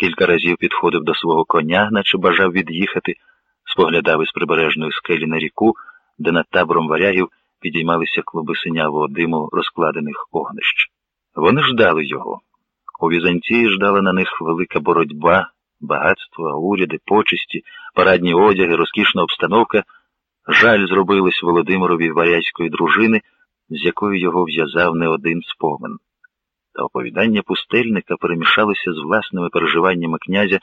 Кілька разів підходив до свого коня, наче бажав від'їхати, споглядав із прибережної скелі на ріку, де над табором варягів підіймалися клуби синявого диму розкладених огнищ. Вони ждали його. У Візантії ждала на них велика боротьба, багатство, уряди, почесті, парадні одяги, розкішна обстановка. Жаль зробилось Володимирові варязької дружини, з якою його в'язав не один спомин. Та оповідання пустельника перемішалося з власними переживаннями князя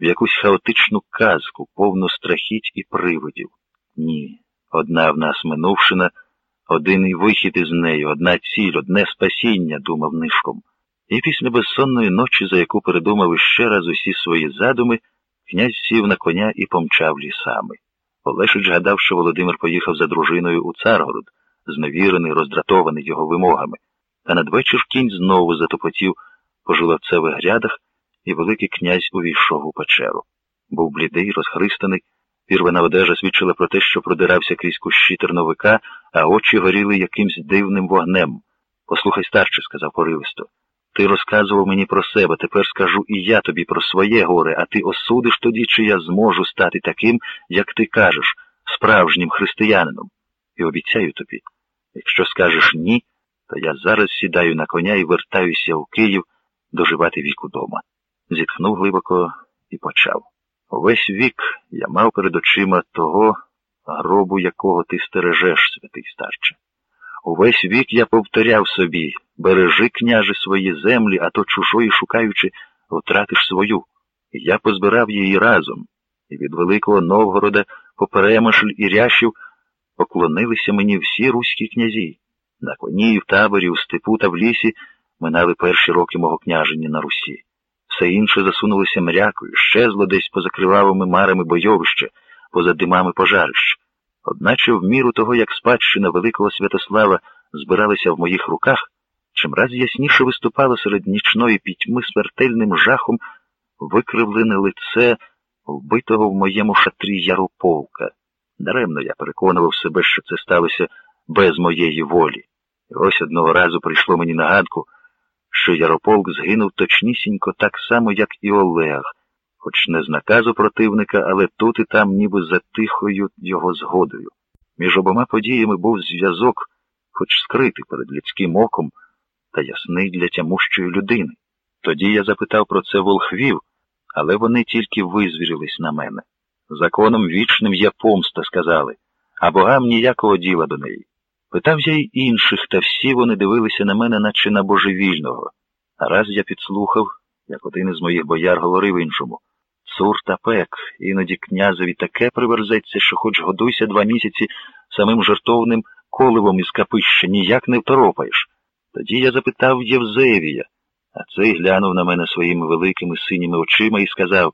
в якусь хаотичну казку, повну страхіть і привидів. Ні, одна в нас минувшина, один і вихід із неї, одна ціль, одне спасіння, думав нишком. І після безсонної ночі, за яку передумав іще раз усі свої задуми, князь сів на коня і помчав лісами. Олешич гадав, що Володимир поїхав за дружиною у Царгород, зневірений, роздратований його вимогами. Та надвечір кінь знову затопотів по жоловцевих грядах, і Великий князь увійшов у печеру. Був блідий, розхристаний, пірвана одежа свідчила про те, що продирався крізь кущі терновика, а очі горіли якимсь дивним вогнем. Послухай, старче, сказав поривисто. Ти розказував мені про себе, тепер скажу і я тобі про своє горе, а ти осудиш тоді, чи я зможу стати таким, як ти кажеш, справжнім християнином. І обіцяю тобі, якщо скажеш ні, то я зараз сідаю на коня і вертаюся у Київ доживати вік удома. Зітхнув глибоко і почав. Увесь вік я мав перед очима того гробу, якого ти стережеш, святий старче. Увесь вік я повторяв собі бережи, княже, свої землі, а то чужої шукаючи, втратиш свою. І я позбирав її разом, і від Великого Новгорода по Перемишль і Рящів поклонилися мені всі руські князі. На коні, в таборі, у степу та в лісі минали перші роки мого княження на Русі. Все інше засунулося мрякою, щезло десь поза кривавими марами бойовище, поза димами пожарищ. Одначе в міру того, як спадщина Великого Святослава збиралася в моїх руках, чимраз ясніше виступало серед нічної пітьми смертельним жахом викривлене лице вбитого в моєму шатрі Ярополка. Даремно я переконував себе, що це сталося без моєї волі. І ось одного разу прийшло мені нагадку, що Ярополк згинув точнісінько так само, як і Олег, хоч не з наказу противника, але тут і там ніби за тихою його згодою. Між обома подіями був зв'язок, хоч скритий перед людським оком, та ясний для тямущої людини. Тоді я запитав про це волхвів, але вони тільки визвірились на мене. Законом вічним є помста, сказали, а богам ніякого діла до неї. Питав я й інших, та всі вони дивилися на мене, наче на божевільного. А раз я підслухав, як один із моїх бояр говорив іншому Цур та пек, іноді князеві таке приверзеться, що хоч годуйся два місяці самим жертовним коливом із капища, ніяк не второпаєш. Тоді я запитав Євзевія, а цей глянув на мене своїми великими синіми очима і сказав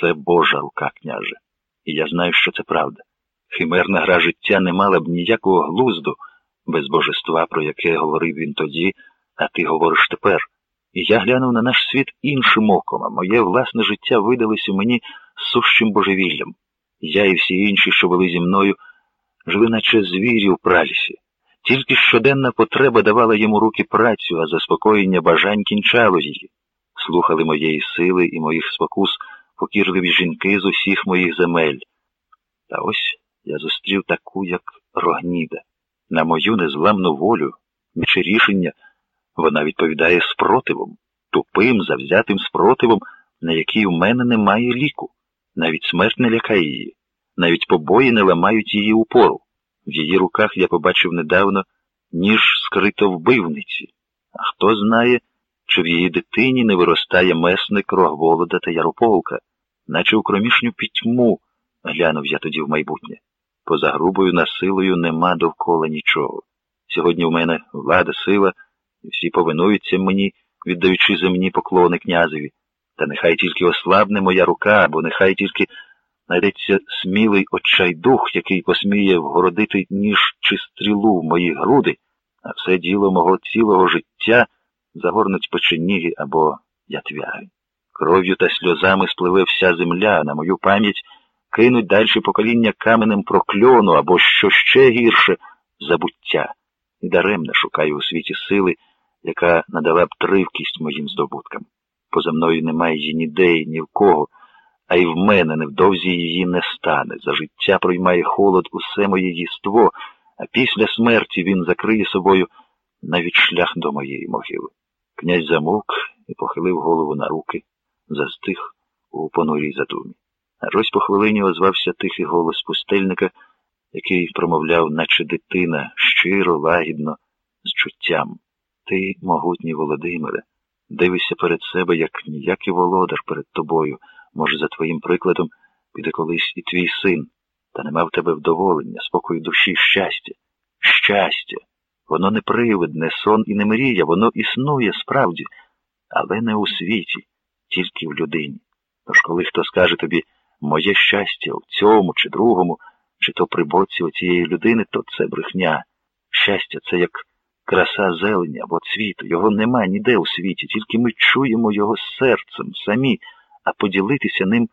це Божа рука, княже. І я знаю, що це правда. Химерна гра життя не мала б ніякого глузду без божества, про яке говорив він тоді, а ти говориш тепер. І я глянув на наш світ іншим оком, а моє власне життя видалося мені сущим божевіллям. Я і всі інші, що були зі мною, жили, наче звірі у пралісі. Тільки щоденна потреба давала йому руки працю, а заспокоєння бажань кінчало її. Слухали моєї сили і моїх спокус покірливі жінки з усіх моїх земель. Та ось я зустрів таку, як Рогніда. На мою незламну волю, чи рішення, вона відповідає спротивом, тупим, завзятим спротивом, на який у мене немає ліку. Навіть смерть не лякає її, навіть побої не ламають її упору. В її руках я побачив недавно ніж скрито вбивниці, а хто знає, чи в її дитині не виростає месник Рогволода та Ярополка, наче у кромішню пітьму, глянув я тоді в майбутнє. Поза грубою насилою нема довкола нічого. Сьогодні в мене влада, сила, і всі повинуються мені, віддаючи земні поклони князеві. Та нехай тільки ослабне моя рука, бо нехай тільки знайдеться смілий очайдух, який посміє вгородити ніж чи стрілу в мої груди, а все діло мого цілого життя загорнуть печеніги або ятвяги. Кров'ю та сльозами спливе вся земля, на мою пам'ять кинуть дальше покоління каменем прокльону або що ще гірше забуття. І даремно шукаю у світі сили, яка надала б тривкість моїм здобуткам. Поза мною немає її ніде ні в кого, а й в мене невдовзі її не стане. За життя проймає холод усе моє єство, а після смерті він закриє собою навіть шлях до моєї могили. Князь замовк і похилив голову на руки, застиг у понурій задумі. Аж ось по хвилині озвався тихий голос пустельника, який промовляв, наче дитина, щиро, лагідно, з чуттям. Ти, могутній Володимире, дивишся перед себе, як ніякий володар перед тобою. Може, за твоїм прикладом піде колись і твій син, та нема в тебе вдоволення, спокою душі, щастя. Щастя. Воно не привид, не сон і не мрія, воно існує справді, але не у світі, тільки в людині. Тож, коли хто скаже тобі моє щастя в цьому чи другому, чи то при боці оцієї людини, то це брехня. Щастя це як краса зелені або цвіту. Його нема ніде у світі, тільки ми чуємо його серцем самі, а поділитися ним